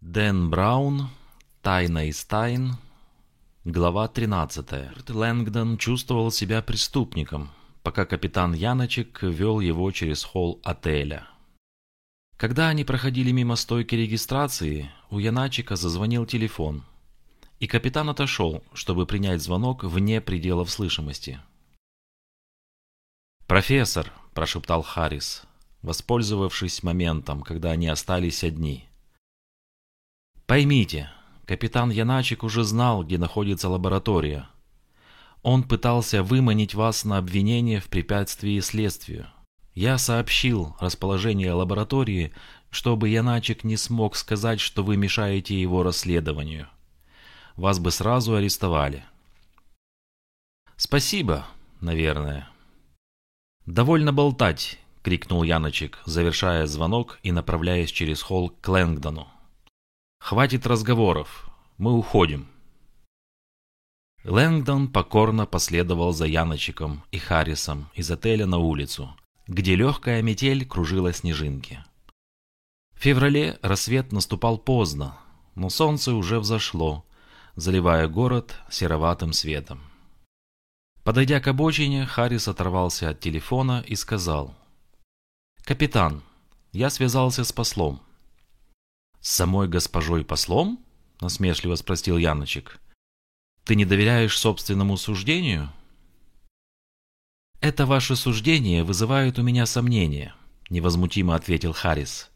Дэн Браун, Тайна из тайн, глава 13. Лэнгдон чувствовал себя преступником, пока капитан Яночек вел его через холл отеля. Когда они проходили мимо стойки регистрации, у Яначика зазвонил телефон, и капитан отошел, чтобы принять звонок вне пределов слышимости. «Профессор», – прошептал Харрис, воспользовавшись моментом, когда они остались одни – Поймите, капитан Яначек уже знал, где находится лаборатория. Он пытался выманить вас на обвинение в препятствии следствию. Я сообщил расположение лаборатории, чтобы Яначек не смог сказать, что вы мешаете его расследованию. Вас бы сразу арестовали. Спасибо, наверное. Довольно болтать, крикнул Яночек, завершая звонок и направляясь через холл к Лэнгдону. «Хватит разговоров. Мы уходим». Лэнгдон покорно последовал за Яночиком и Харрисом из отеля на улицу, где легкая метель кружила снежинки. В феврале рассвет наступал поздно, но солнце уже взошло, заливая город сероватым светом. Подойдя к обочине, Харрис оторвался от телефона и сказал, «Капитан, я связался с послом. «С самой госпожой послом?» – насмешливо спросил Яночек. «Ты не доверяешь собственному суждению?» «Это ваше суждение вызывает у меня сомнения», – невозмутимо ответил Харрис.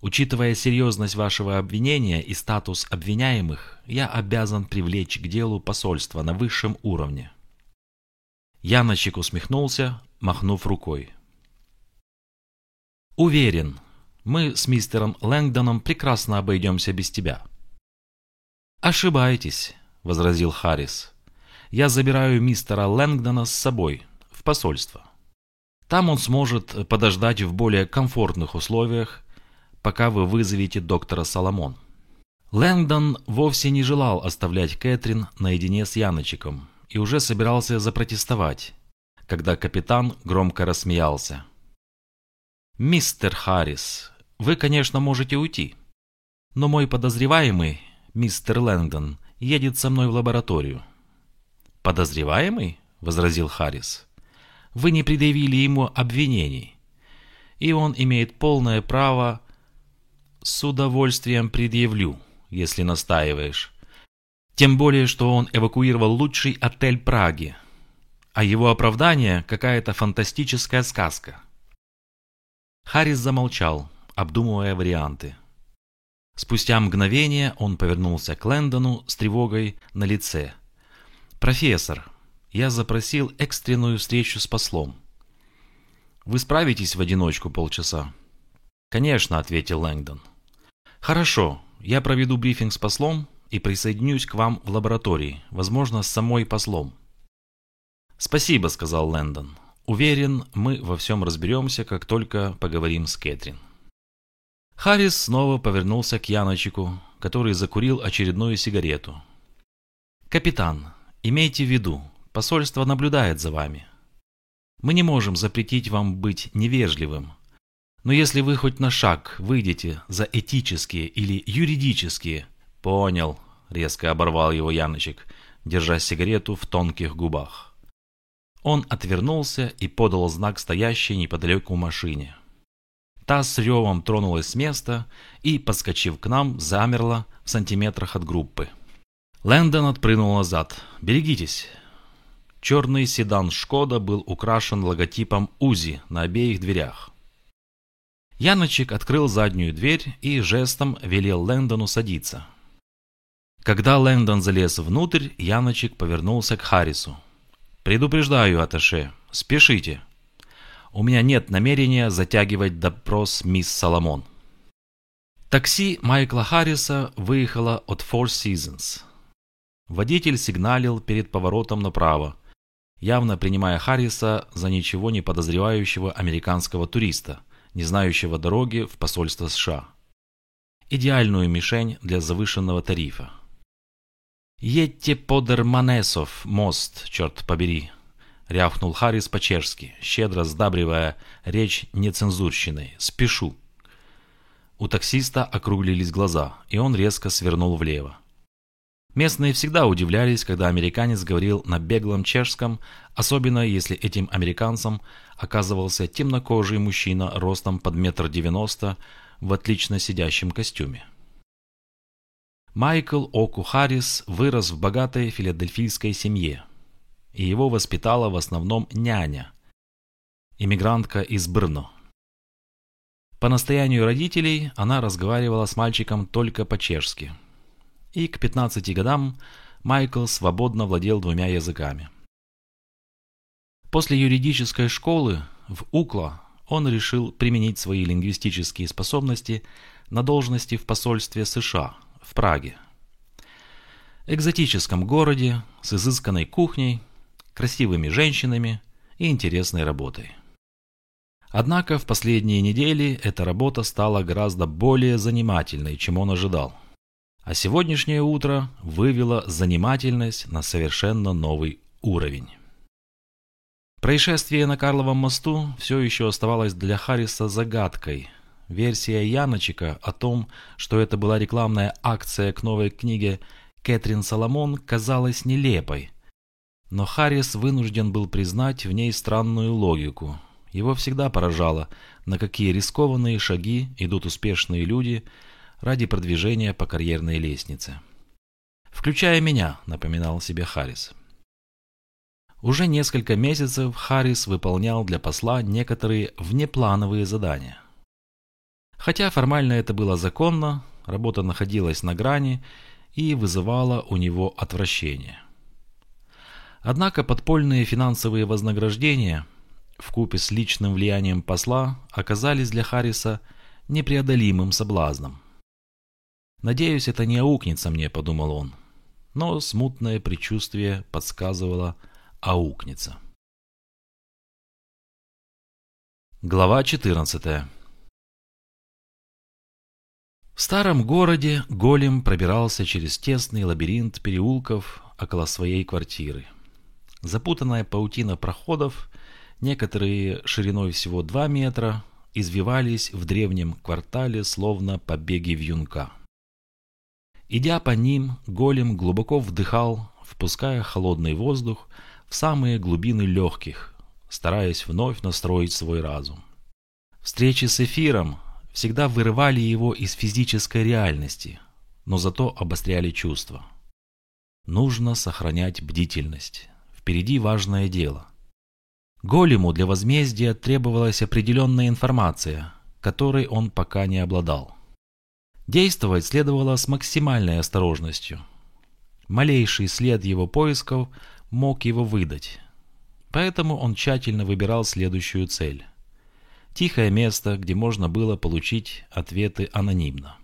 «Учитывая серьезность вашего обвинения и статус обвиняемых, я обязан привлечь к делу посольство на высшем уровне». Яночек усмехнулся, махнув рукой. «Уверен, мы с мистером Лэнгдоном прекрасно обойдемся без тебя». «Ошибаетесь», — возразил Харрис. «Я забираю мистера Лэнгдона с собой, в посольство. Там он сможет подождать в более комфортных условиях, пока вы вызовете доктора Соломон». Лэнгдон вовсе не желал оставлять Кэтрин наедине с Яночиком и уже собирался запротестовать, когда капитан громко рассмеялся. «Мистер Харрис, вы, конечно, можете уйти. Но мой подозреваемый, мистер Лэнгдон, едет со мной в лабораторию. «Подозреваемый?» — возразил Харрис. «Вы не предъявили ему обвинений, и он имеет полное право...» «С удовольствием предъявлю, если настаиваешь. Тем более, что он эвакуировал лучший отель Праги, а его оправдание — какая-то фантастическая сказка». Харрис замолчал, обдумывая варианты. Спустя мгновение он повернулся к Лэндону с тревогой на лице. «Профессор, я запросил экстренную встречу с послом. Вы справитесь в одиночку полчаса?» «Конечно», — ответил Лэнгдон. «Хорошо, я проведу брифинг с послом и присоединюсь к вам в лаборатории, возможно, с самой послом». «Спасибо», — сказал Лэндон. «Уверен, мы во всем разберемся, как только поговорим с Кэтрин». Харрис снова повернулся к Яночику, который закурил очередную сигарету. «Капитан, имейте в виду, посольство наблюдает за вами. Мы не можем запретить вам быть невежливым, но если вы хоть на шаг выйдете за этические или юридические...» «Понял», — резко оборвал его Яночек, держа сигарету в тонких губах. Он отвернулся и подал знак стоящей неподалеку машине. Та с ревом тронулась с места и, подскочив к нам, замерла в сантиметрах от группы. Лэндон отпрыгнул назад. «Берегитесь!» Черный седан «Шкода» был украшен логотипом «УЗИ» на обеих дверях. Яночек открыл заднюю дверь и жестом велел Лэндону садиться. Когда Лэндон залез внутрь, Яночек повернулся к Харрису. «Предупреждаю, Аташе, спешите!» У меня нет намерения затягивать допрос мисс Соломон. Такси Майкла Харриса выехало от Four Seasons. Водитель сигналил перед поворотом направо, явно принимая Харриса за ничего не подозревающего американского туриста, не знающего дороги в посольство США. Идеальную мишень для завышенного тарифа. «Едьте под Эрманесов мост, черт побери», — рявкнул Харрис по-чешски, щедро сдабривая речь нецензурщиной. «Спешу». У таксиста округлились глаза, и он резко свернул влево. Местные всегда удивлялись, когда американец говорил на беглом чешском, особенно если этим американцем оказывался темнокожий мужчина ростом под метр девяносто в отлично сидящем костюме. Майкл Оку Харрис вырос в богатой филадельфийской семье, и его воспитала в основном няня, иммигрантка из Брно. По настоянию родителей она разговаривала с мальчиком только по-чешски. И к 15 годам Майкл свободно владел двумя языками. После юридической школы в УКЛА он решил применить свои лингвистические способности на должности в посольстве США в Праге. Экзотическом городе с изысканной кухней, красивыми женщинами и интересной работой. Однако в последние недели эта работа стала гораздо более занимательной, чем он ожидал. А сегодняшнее утро вывело занимательность на совершенно новый уровень. Происшествие на Карловом мосту все еще оставалось для Харриса загадкой. Версия Яночика о том, что это была рекламная акция к новой книге Кэтрин Соломон, казалась нелепой. Но Харрис вынужден был признать в ней странную логику – его всегда поражало, на какие рискованные шаги идут успешные люди ради продвижения по карьерной лестнице. «Включая меня», — напоминал себе Харрис. Уже несколько месяцев Харрис выполнял для посла некоторые внеплановые задания. Хотя формально это было законно, работа находилась на грани и вызывала у него отвращение. Однако подпольные финансовые вознаграждения – в купе с личным влиянием посла оказались для Харриса непреодолимым соблазном. «Надеюсь, это не аукнется мне», — подумал он. Но смутное предчувствие подсказывало аукнется. Глава 14 В старом городе Голем пробирался через тесный лабиринт переулков около своей квартиры. Запутанная паутина проходов Некоторые шириной всего 2 метра извивались в древнем квартале, словно побеги вьюнка. Идя по ним, голем глубоко вдыхал, впуская холодный воздух в самые глубины легких, стараясь вновь настроить свой разум. Встречи с эфиром всегда вырывали его из физической реальности, но зато обостряли чувства. Нужно сохранять бдительность. Впереди важное дело. Голему для возмездия требовалась определенная информация, которой он пока не обладал. Действовать следовало с максимальной осторожностью. Малейший след его поисков мог его выдать. Поэтому он тщательно выбирал следующую цель. Тихое место, где можно было получить ответы анонимно.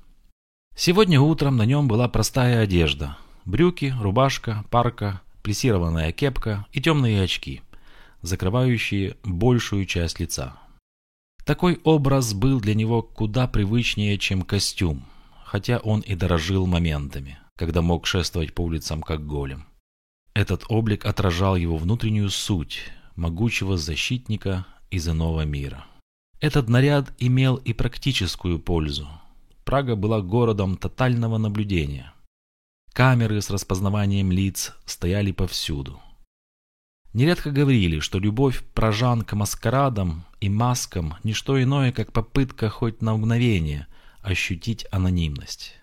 Сегодня утром на нем была простая одежда. Брюки, рубашка, парка, плессированная кепка и темные очки – закрывающие большую часть лица. Такой образ был для него куда привычнее, чем костюм, хотя он и дорожил моментами, когда мог шествовать по улицам как голем. Этот облик отражал его внутреннюю суть, могучего защитника из иного мира. Этот наряд имел и практическую пользу. Прага была городом тотального наблюдения. Камеры с распознаванием лиц стояли повсюду. Нередко говорили, что любовь прожан к маскарадам и маскам – не что иное, как попытка хоть на мгновение ощутить анонимность.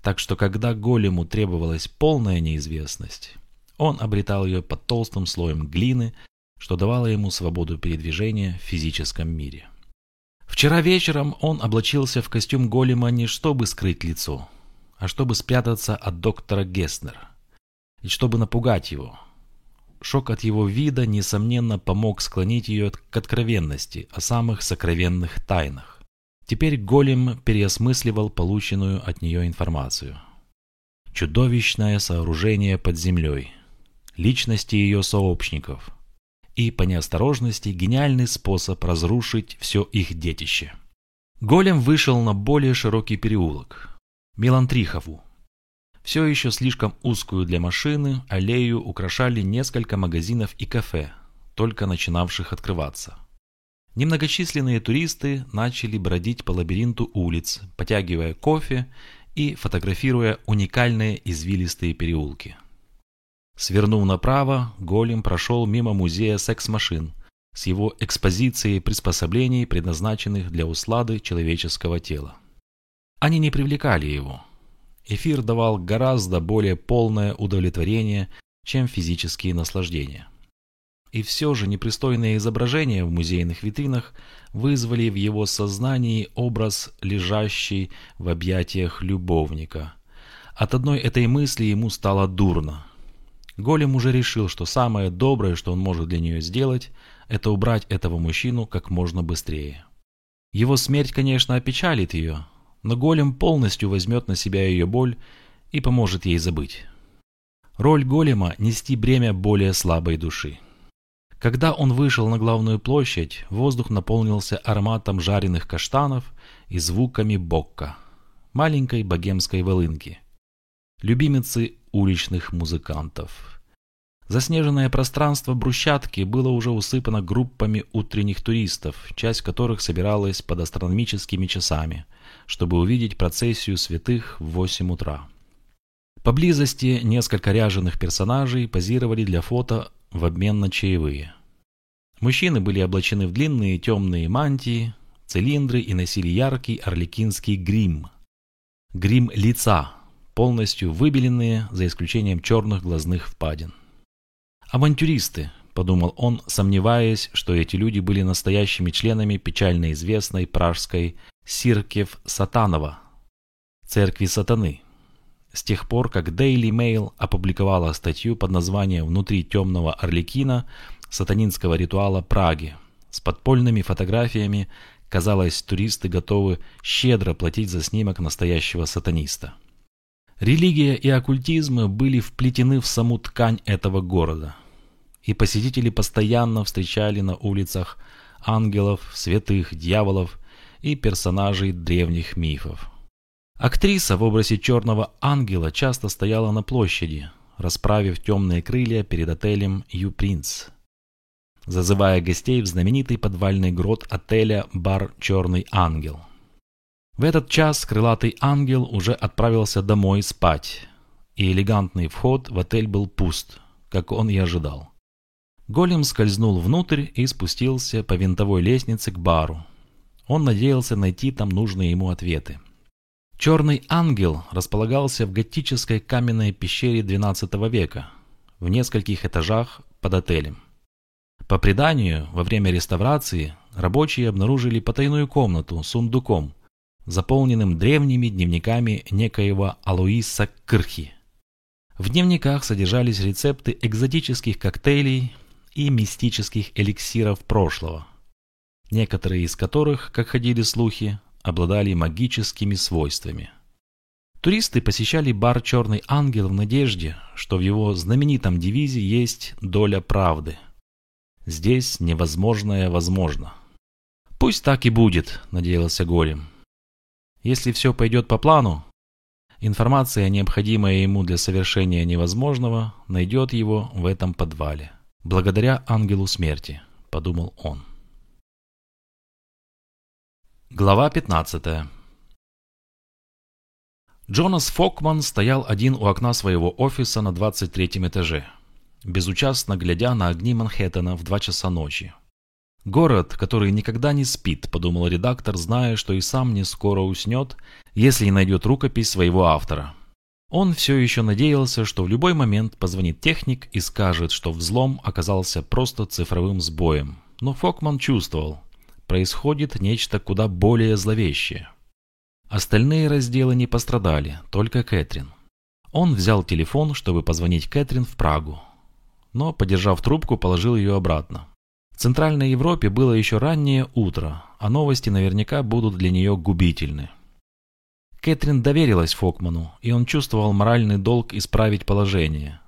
Так что когда голему требовалась полная неизвестность, он обретал ее под толстым слоем глины, что давало ему свободу передвижения в физическом мире. Вчера вечером он облачился в костюм голема не чтобы скрыть лицо, а чтобы спрятаться от доктора Геснера, и чтобы напугать его – Шок от его вида, несомненно, помог склонить ее к откровенности о самых сокровенных тайнах. Теперь голем переосмысливал полученную от нее информацию. Чудовищное сооружение под землей, личности ее сообщников и, по неосторожности, гениальный способ разрушить все их детище. Голем вышел на более широкий переулок, Мелантрихову, все еще слишком узкую для машины, аллею украшали несколько магазинов и кафе, только начинавших открываться. Немногочисленные туристы начали бродить по лабиринту улиц, потягивая кофе и фотографируя уникальные извилистые переулки. Свернув направо, Голем прошел мимо музея секс-машин с его экспозицией приспособлений, предназначенных для услады человеческого тела. Они не привлекали его. Эфир давал гораздо более полное удовлетворение, чем физические наслаждения. И все же непристойные изображения в музейных витринах вызвали в его сознании образ лежащий в объятиях любовника. От одной этой мысли ему стало дурно. Голем уже решил, что самое доброе, что он может для нее сделать, это убрать этого мужчину как можно быстрее. Его смерть, конечно, опечалит ее, но Голем полностью возьмет на себя ее боль и поможет ей забыть. Роль Голема – нести бремя более слабой души. Когда он вышел на главную площадь, воздух наполнился ароматом жареных каштанов и звуками бокка, маленькой богемской волынки, любимицы уличных музыкантов. Заснеженное пространство брусчатки было уже усыпано группами утренних туристов, часть которых собиралась под астрономическими часами, чтобы увидеть процессию святых в 8 утра. Поблизости несколько ряженых персонажей позировали для фото в обмен на чаевые. Мужчины были облачены в длинные темные мантии, цилиндры и носили яркий орликинский грим. Грим лица, полностью выбеленные, за исключением черных глазных впадин. «Авантюристы», — подумал он, сомневаясь, что эти люди были настоящими членами печально известной пражской Сиркев Сатанова, церкви сатаны. С тех пор, как Daily Mail опубликовала статью под названием «Внутри темного Орликина» сатанинского ритуала Праги с подпольными фотографиями, казалось, туристы готовы щедро платить за снимок настоящего сатаниста. Религия и оккультизм были вплетены в саму ткань этого города, и посетители постоянно встречали на улицах ангелов, святых, дьяволов и персонажей древних мифов. Актриса в образе черного ангела часто стояла на площади, расправив темные крылья перед отелем «Ю Принц», зазывая гостей в знаменитый подвальный грот отеля «Бар Черный ангел». В этот час крылатый ангел уже отправился домой спать, и элегантный вход в отель был пуст, как он и ожидал. Голем скользнул внутрь и спустился по винтовой лестнице к бару. Он надеялся найти там нужные ему ответы. Черный ангел располагался в готической каменной пещере XII века, в нескольких этажах под отелем. По преданию, во время реставрации рабочие обнаружили потайную комнату с сундуком, заполненным древними дневниками некоего Алуиса Крхи. В дневниках содержались рецепты экзотических коктейлей и мистических эликсиров прошлого, некоторые из которых, как ходили слухи, обладали магическими свойствами. Туристы посещали бар «Черный ангел» в надежде, что в его знаменитом девизе есть доля правды. Здесь невозможное возможно. «Пусть так и будет», — надеялся Голем. «Если все пойдет по плану, информация, необходимая ему для совершения невозможного, найдет его в этом подвале. Благодаря ангелу смерти», — подумал он. Глава 15 Джонас Фокман стоял один у окна своего офиса на 23 этаже, безучастно глядя на огни Манхэттена в 2 часа ночи. «Город, который никогда не спит», — подумал редактор, зная, что и сам не скоро уснет, если не найдет рукопись своего автора. Он все еще надеялся, что в любой момент позвонит техник и скажет, что взлом оказался просто цифровым сбоем. Но Фокман чувствовал, происходит нечто куда более зловещее. Остальные разделы не пострадали, только Кэтрин. Он взял телефон, чтобы позвонить Кэтрин в Прагу, но, подержав трубку, положил ее обратно. В Центральной Европе было еще раннее утро, а новости наверняка будут для нее губительны. Кэтрин доверилась Фокману, и он чувствовал моральный долг исправить положение.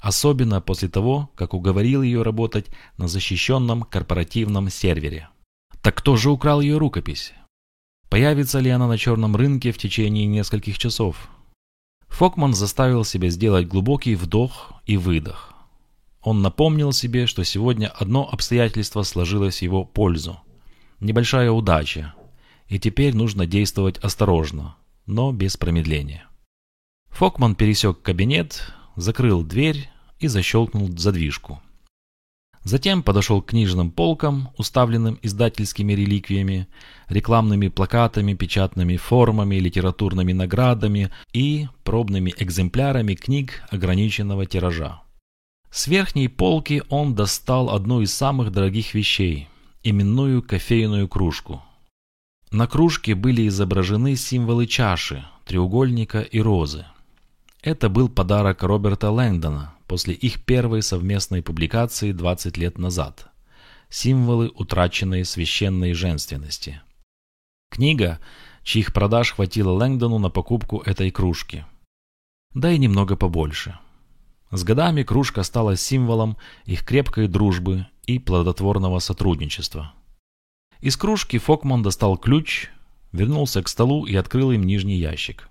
Особенно после того, как уговорил ее работать на защищенном корпоративном сервере. Так кто же украл ее рукопись? Появится ли она на черном рынке в течение нескольких часов? Фокман заставил себя сделать глубокий вдох и выдох. Он напомнил себе, что сегодня одно обстоятельство сложилось в его пользу. небольшая удача, и теперь нужно действовать осторожно, но без промедления. Фокман пересек кабинет, закрыл дверь и защелкнул задвижку. Затем подошел к книжным полкам, уставленным издательскими реликвиями, рекламными плакатами, печатными формами, литературными наградами и пробными экземплярами книг ограниченного тиража. С верхней полки он достал одну из самых дорогих вещей – именную кофейную кружку. На кружке были изображены символы чаши, треугольника и розы. Это был подарок Роберта Лэнгдона после их первой совместной публикации 20 лет назад. Символы утраченной священной женственности. Книга, чьих продаж хватило Лэнгдону на покупку этой кружки. Да и немного побольше. С годами кружка стала символом их крепкой дружбы и плодотворного сотрудничества. Из кружки Фокман достал ключ, вернулся к столу и открыл им нижний ящик.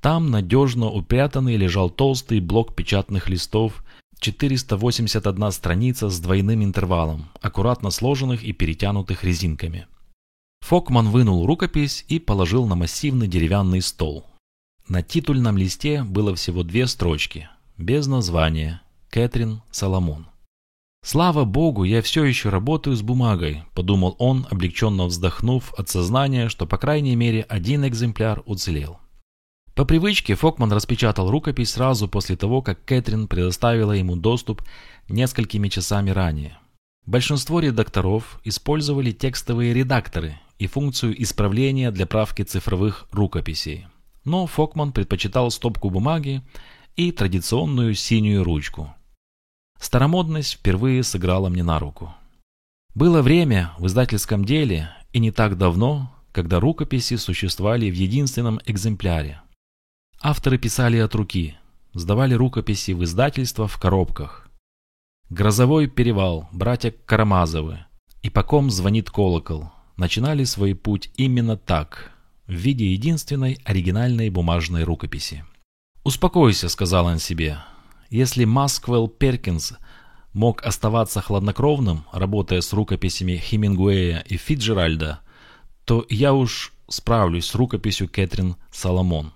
Там надежно упрятанный лежал толстый блок печатных листов, 481 страница с двойным интервалом, аккуратно сложенных и перетянутых резинками. Фокман вынул рукопись и положил на массивный деревянный стол. На титульном листе было всего две строчки – без названия. Кэтрин Соломон. «Слава богу, я все еще работаю с бумагой», – подумал он, облегченно вздохнув от сознания, что по крайней мере один экземпляр уцелел. По привычке Фокман распечатал рукопись сразу после того, как Кэтрин предоставила ему доступ несколькими часами ранее. Большинство редакторов использовали текстовые редакторы и функцию исправления для правки цифровых рукописей. Но Фокман предпочитал стопку бумаги и традиционную синюю ручку. Старомодность впервые сыграла мне на руку. Было время в издательском деле, и не так давно, когда рукописи существовали в единственном экземпляре. Авторы писали от руки, сдавали рукописи в издательство в коробках. «Грозовой перевал», «Братья Карамазовы» и «По ком звонит колокол» начинали свой путь именно так, в виде единственной оригинальной бумажной рукописи. «Успокойся», — сказал он себе. «Если Масквелл Перкинс мог оставаться хладнокровным, работая с рукописями Хемингуэя и Фиджеральда, то я уж справлюсь с рукописью Кэтрин Соломон».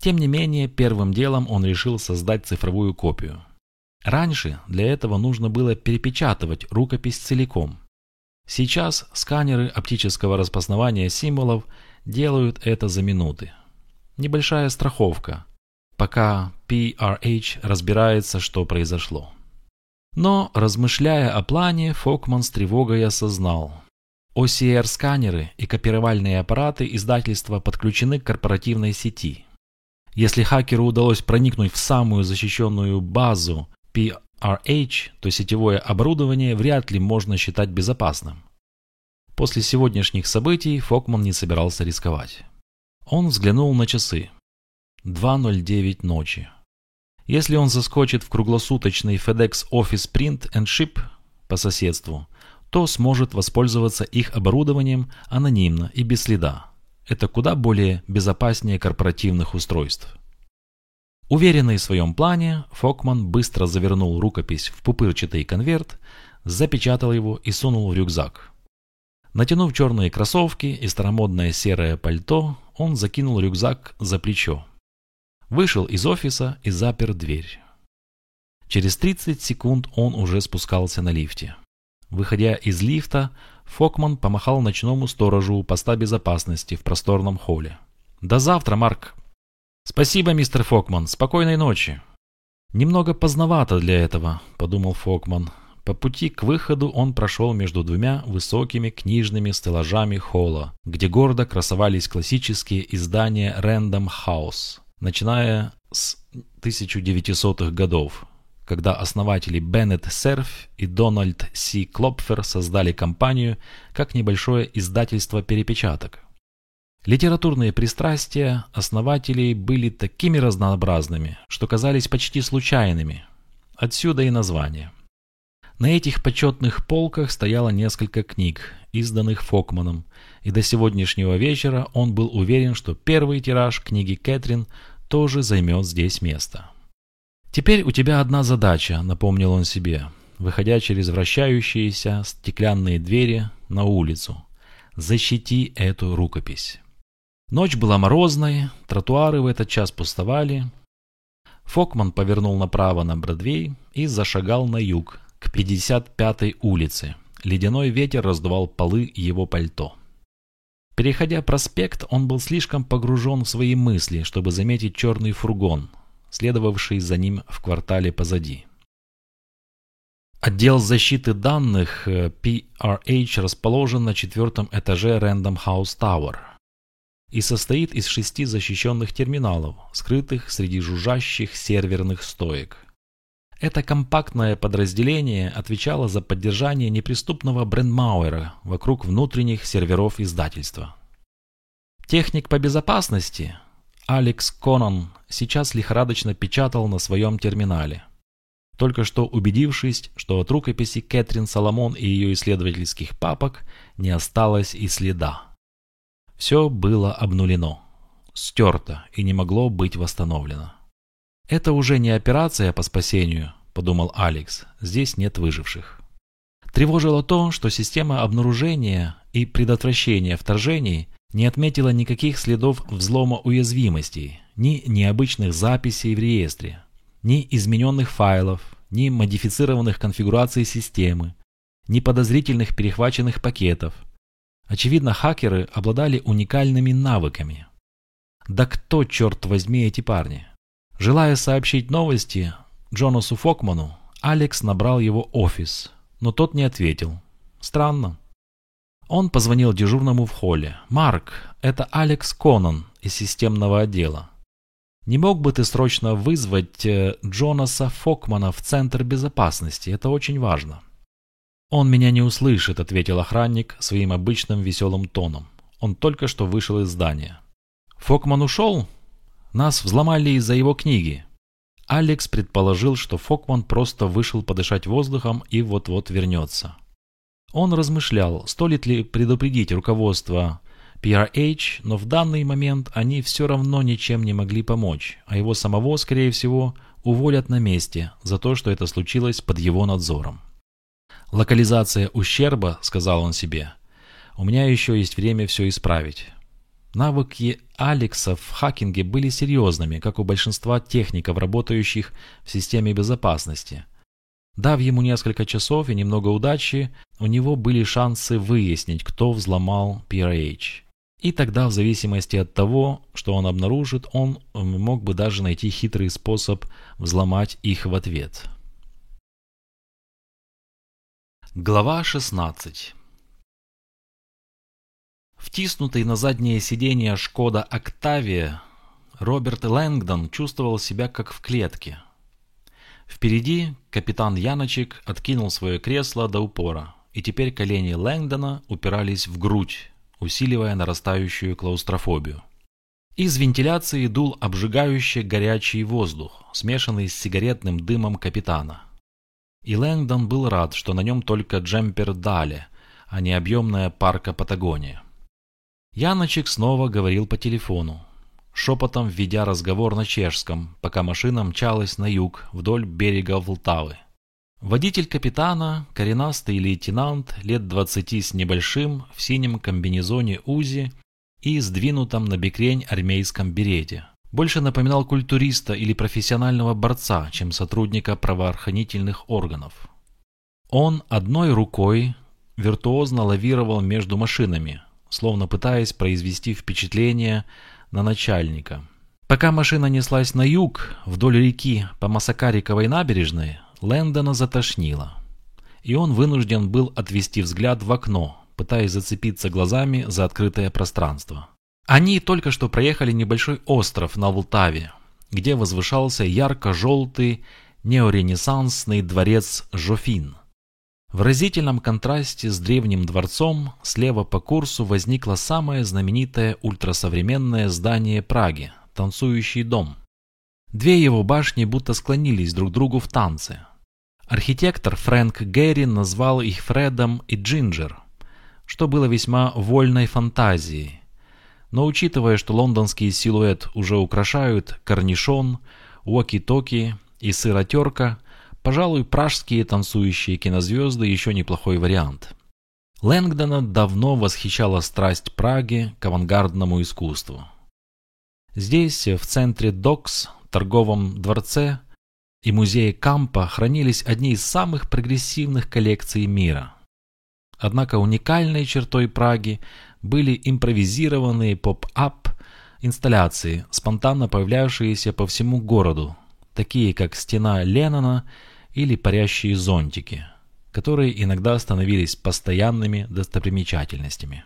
Тем не менее, первым делом он решил создать цифровую копию. Раньше для этого нужно было перепечатывать рукопись целиком. Сейчас сканеры оптического распознавания символов делают это за минуты. Небольшая страховка – пока PRH разбирается, что произошло. Но, размышляя о плане, Фокман с тревогой осознал. OCR-сканеры и копировальные аппараты издательства подключены к корпоративной сети. Если хакеру удалось проникнуть в самую защищенную базу PRH, то сетевое оборудование вряд ли можно считать безопасным. После сегодняшних событий Фокман не собирался рисковать. Он взглянул на часы. 2.09 ночи. Если он заскочит в круглосуточный FedEx Office Print and Ship по соседству, то сможет воспользоваться их оборудованием анонимно и без следа. Это куда более безопаснее корпоративных устройств. Уверенный в своем плане, Фокман быстро завернул рукопись в пупырчатый конверт, запечатал его и сунул в рюкзак. Натянув черные кроссовки и старомодное серое пальто, он закинул рюкзак за плечо. Вышел из офиса и запер дверь. Через 30 секунд он уже спускался на лифте. Выходя из лифта, Фокман помахал ночному сторожу поста безопасности в просторном холле. «До завтра, Марк!» «Спасибо, мистер Фокман. Спокойной ночи!» «Немного поздновато для этого», — подумал Фокман. По пути к выходу он прошел между двумя высокими книжными стеллажами холла, где гордо красовались классические издания Random House начиная с 1900-х годов, когда основатели Беннет Серф и Дональд Си Клопфер создали компанию как небольшое издательство перепечаток. Литературные пристрастия основателей были такими разнообразными, что казались почти случайными. Отсюда и название. На этих почетных полках стояло несколько книг, изданных Фокманом, и до сегодняшнего вечера он был уверен, что первый тираж книги Кэтрин тоже займет здесь место. «Теперь у тебя одна задача», — напомнил он себе, выходя через вращающиеся стеклянные двери на улицу. «Защити эту рукопись». Ночь была морозной, тротуары в этот час пустовали. Фокман повернул направо на Бродвей и зашагал на юг, к 55-й улице. Ледяной ветер раздувал полы его пальто. Переходя проспект, он был слишком погружен в свои мысли, чтобы заметить черный фургон, следовавший за ним в квартале позади. Отдел защиты данных PRH расположен на четвертом этаже Random House Tower и состоит из шести защищенных терминалов, скрытых среди жужжащих серверных стоек. Это компактное подразделение отвечало за поддержание неприступного брендмауэра вокруг внутренних серверов издательства. Техник по безопасности Алекс Конан сейчас лихорадочно печатал на своем терминале. Только что убедившись, что от рукописи Кэтрин Соломон и ее исследовательских папок не осталось и следа. Все было обнулено, стерто и не могло быть восстановлено. «Это уже не операция по спасению», – подумал Алекс. «Здесь нет выживших». Тревожило то, что система обнаружения и предотвращения вторжений не отметила никаких следов взлома уязвимостей, ни необычных записей в реестре, ни измененных файлов, ни модифицированных конфигураций системы, ни подозрительных перехваченных пакетов. Очевидно, хакеры обладали уникальными навыками. Да кто, черт возьми, эти парни? Желая сообщить новости Джонасу Фокману, Алекс набрал его офис, но тот не ответил. Странно. Он позвонил дежурному в холле. «Марк, это Алекс Конан из системного отдела. Не мог бы ты срочно вызвать э, Джонаса Фокмана в Центр безопасности? Это очень важно». «Он меня не услышит», — ответил охранник своим обычным веселым тоном. Он только что вышел из здания. «Фокман ушел?» Нас взломали из-за его книги. Алекс предположил, что Фокман просто вышел подышать воздухом и вот-вот вернется. Он размышлял, стоит ли предупредить руководство PRH, но в данный момент они все равно ничем не могли помочь, а его самого, скорее всего, уволят на месте за то, что это случилось под его надзором. «Локализация ущерба», — сказал он себе, — «у меня еще есть время все исправить». Навыки Алекса в хакинге были серьезными, как у большинства техников, работающих в системе безопасности. Дав ему несколько часов и немного удачи, у него были шансы выяснить, кто взломал PRH. И тогда, в зависимости от того, что он обнаружит, он мог бы даже найти хитрый способ взломать их в ответ. Глава 16 Втиснутый на заднее сиденье Шкода Октавия, Роберт Лэнгдон чувствовал себя как в клетке. Впереди капитан Яночек откинул свое кресло до упора, и теперь колени Лэнгдона упирались в грудь, усиливая нарастающую клаустрофобию. Из вентиляции дул обжигающий горячий воздух, смешанный с сигаретным дымом капитана. И Лэнгдон был рад, что на нем только джемпер Дали, а не объемная парка Патагония. Яночек снова говорил по телефону, шепотом введя разговор на чешском, пока машина мчалась на юг, вдоль берега Волтавы. Водитель капитана, коренастый лейтенант, лет двадцати с небольшим, в синем комбинезоне УЗИ и сдвинутом на бекрень армейском берете. Больше напоминал культуриста или профессионального борца, чем сотрудника правоохранительных органов. Он одной рукой виртуозно лавировал между машинами, словно пытаясь произвести впечатление на начальника. Пока машина неслась на юг, вдоль реки по Масакариковой набережной, Лэндона затошнило. И он вынужден был отвести взгляд в окно, пытаясь зацепиться глазами за открытое пространство. Они только что проехали небольшой остров на Волтаве, где возвышался ярко-желтый неоренессансный дворец Жофин – в разительном контрасте с древним дворцом слева по курсу возникло самое знаменитое ультрасовременное здание Праги – Танцующий дом. Две его башни будто склонились друг к другу в танце. Архитектор Фрэнк Гэри назвал их Фредом и Джинджер, что было весьма вольной фантазией. Но учитывая, что лондонский силуэт уже украшают корнишон, уоки-токи и сыротерка – Пожалуй, пражские танцующие кинозвезды еще неплохой вариант. Лэнгдона давно восхищала страсть Праги к авангардному искусству. Здесь, в центре Докс, торговом дворце и музее Кампа хранились одни из самых прогрессивных коллекций мира. Однако уникальной чертой Праги были импровизированные поп-ап инсталляции, спонтанно появлявшиеся по всему городу, такие как стена Леннона или парящие зонтики, которые иногда становились постоянными достопримечательностями.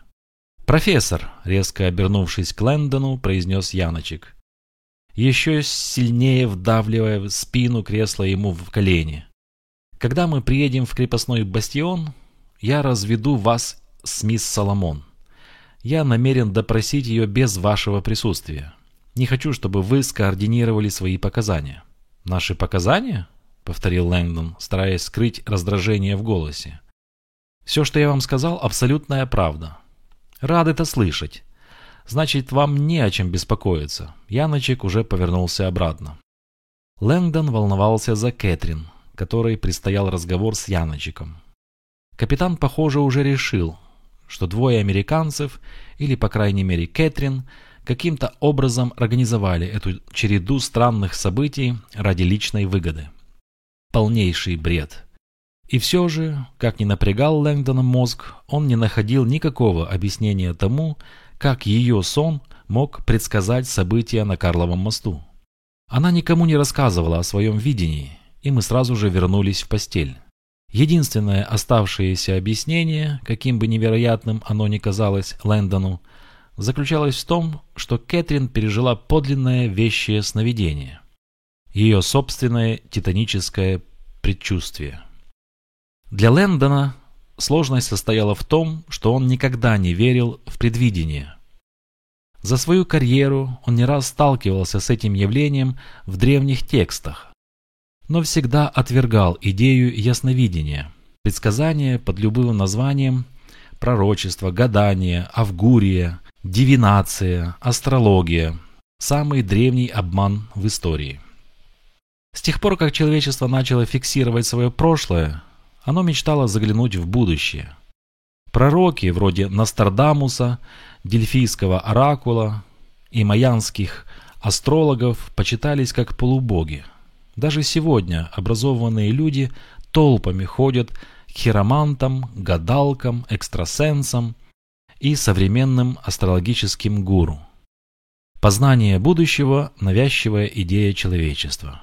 «Профессор!» – резко обернувшись к Лэндону, произнес Яночек, еще сильнее вдавливая спину кресла ему в колени. «Когда мы приедем в крепостной бастион, я разведу вас с мисс Соломон. Я намерен допросить ее без вашего присутствия. Не хочу, чтобы вы скоординировали свои показания». «Наши показания?» — повторил Лэнгдон, стараясь скрыть раздражение в голосе. «Все, что я вам сказал, абсолютная правда. Рад это слышать. Значит, вам не о чем беспокоиться». Яночек уже повернулся обратно. Лэнгдон волновался за Кэтрин, которой предстоял разговор с Яночеком. Капитан, похоже, уже решил, что двое американцев, или, по крайней мере, Кэтрин, каким-то образом организовали эту череду странных событий ради личной выгоды. Полнейший бред. И все же, как ни напрягал Лэнгдона мозг, он не находил никакого объяснения тому, как ее сон мог предсказать события на Карловом мосту. Она никому не рассказывала о своем видении, и мы сразу же вернулись в постель. Единственное оставшееся объяснение, каким бы невероятным оно ни казалось Лэндону, заключалось в том, что Кэтрин пережила подлинное вещее сновидение. Ее собственное титаническое предчувствие. Для Лэндона сложность состояла в том, что он никогда не верил в предвидение. За свою карьеру он не раз сталкивался с этим явлением в древних текстах, но всегда отвергал идею ясновидения, предсказания под любым названием, пророчество, гадание, авгурия, дивинация, астрология – самый древний обман в истории. С тех пор, как человечество начало фиксировать свое прошлое, оно мечтало заглянуть в будущее. Пророки вроде Нострадамуса, Дельфийского оракула и майянских астрологов почитались как полубоги – даже сегодня образованные люди толпами ходят к хиромантам, гадалкам, экстрасенсам и современным астрологическим гуру. Познание будущего – навязчивая идея человечества.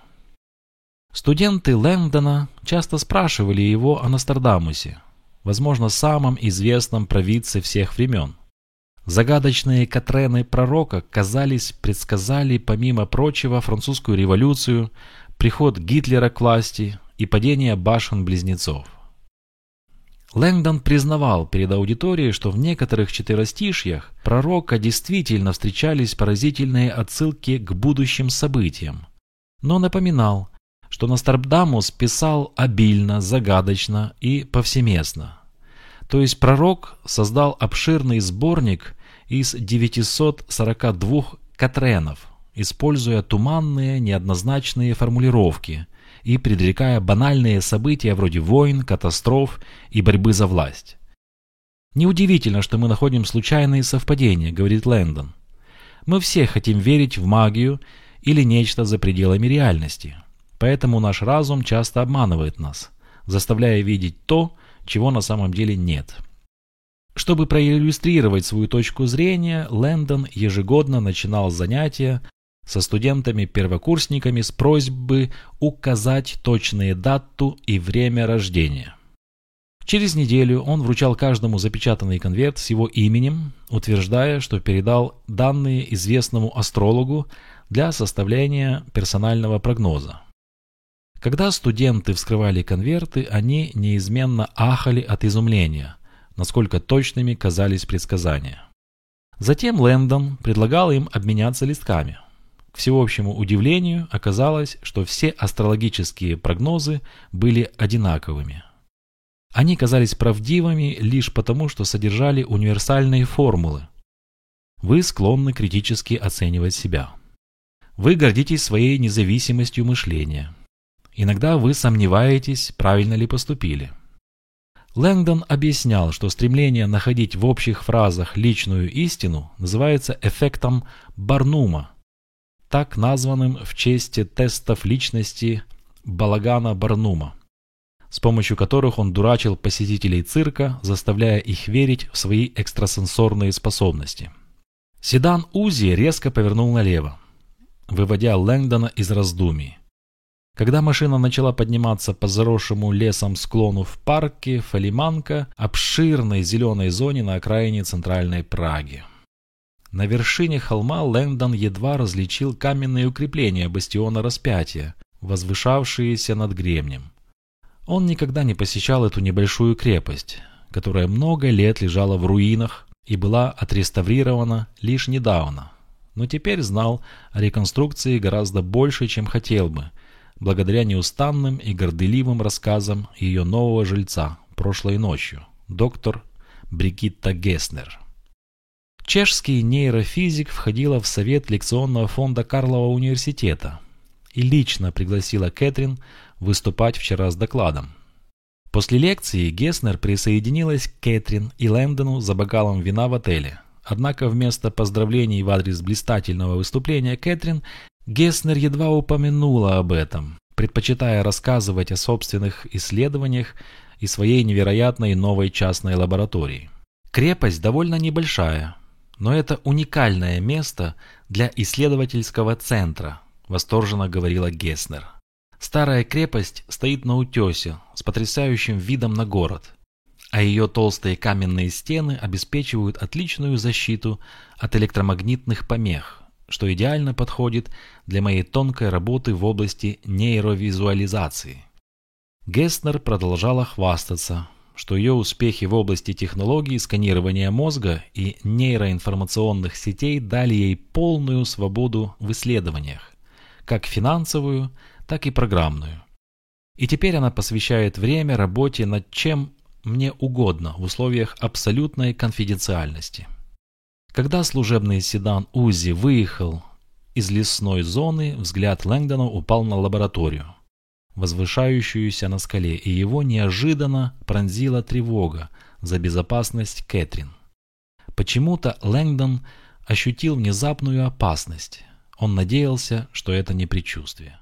Студенты Лэндона часто спрашивали его о Нострадамусе, возможно, самом известном провидце всех времен. Загадочные Катрены пророка, казались, предсказали, помимо прочего, французскую революцию, приход Гитлера к власти и падение башен-близнецов. Лэнгдон признавал перед аудиторией, что в некоторых четверостишьях пророка действительно встречались поразительные отсылки к будущим событиям, но напоминал, что Нострадамус писал обильно, загадочно и повсеместно. То есть пророк создал обширный сборник из 942 катренов – используя туманные, неоднозначные формулировки и предрекая банальные события вроде войн, катастроф и борьбы за власть. «Неудивительно, что мы находим случайные совпадения», — говорит Лэндон. «Мы все хотим верить в магию или нечто за пределами реальности, поэтому наш разум часто обманывает нас, заставляя видеть то, чего на самом деле нет». Чтобы проиллюстрировать свою точку зрения, Лэндон ежегодно начинал занятия со студентами-первокурсниками с просьбой указать точные дату и время рождения. Через неделю он вручал каждому запечатанный конверт с его именем, утверждая, что передал данные известному астрологу для составления персонального прогноза. Когда студенты вскрывали конверты, они неизменно ахали от изумления, насколько точными казались предсказания. Затем Лэндон предлагал им обменяться листками – к всеобщему удивлению оказалось, что все астрологические прогнозы были одинаковыми. Они казались правдивыми лишь потому, что содержали универсальные формулы. Вы склонны критически оценивать себя. Вы гордитесь своей независимостью мышления. Иногда вы сомневаетесь, правильно ли поступили. Лэнгдон объяснял, что стремление находить в общих фразах личную истину называется эффектом Барнума, так названным в честь тестов личности Балагана Барнума, с помощью которых он дурачил посетителей цирка, заставляя их верить в свои экстрасенсорные способности. Седан Узи резко повернул налево, выводя Лэнгдона из раздумий. Когда машина начала подниматься по заросшему лесом склону в парке Фалиманка, обширной зеленой зоне на окраине центральной Праги. На вершине холма Лэнгдон едва различил каменные укрепления бастиона распятия, возвышавшиеся над гребнем. Он никогда не посещал эту небольшую крепость, которая много лет лежала в руинах и была отреставрирована лишь недавно, но теперь знал о реконструкции гораздо больше, чем хотел бы – благодаря неустанным и горделивым рассказам ее нового жильца прошлой ночью, доктор Бригитта Геснер. Чешский нейрофизик входила в совет лекционного фонда Карлова университета и лично пригласила Кэтрин выступать вчера с докладом. После лекции Геснер присоединилась к Кэтрин и Лэндону за бокалом вина в отеле. Однако вместо поздравлений в адрес блистательного выступления Кэтрин Геснер едва упомянула об этом, предпочитая рассказывать о собственных исследованиях и своей невероятной новой частной лаборатории. Крепость довольно небольшая, но это уникальное место для исследовательского центра, восторженно говорила Геснер. Старая крепость стоит на утесе с потрясающим видом на город, а ее толстые каменные стены обеспечивают отличную защиту от электромагнитных помех – что идеально подходит для моей тонкой работы в области нейровизуализации. Геснер продолжала хвастаться, что ее успехи в области технологий сканирования мозга и нейроинформационных сетей дали ей полную свободу в исследованиях, как финансовую, так и программную. И теперь она посвящает время работе над чем мне угодно в условиях абсолютной конфиденциальности. Когда служебный седан УЗИ выехал из лесной зоны, взгляд Лэнгдона упал на лабораторию, возвышающуюся на скале, и его неожиданно пронзила тревога за безопасность Кэтрин. Почему-то Лэнгдон ощутил внезапную опасность. Он надеялся, что это не предчувствие.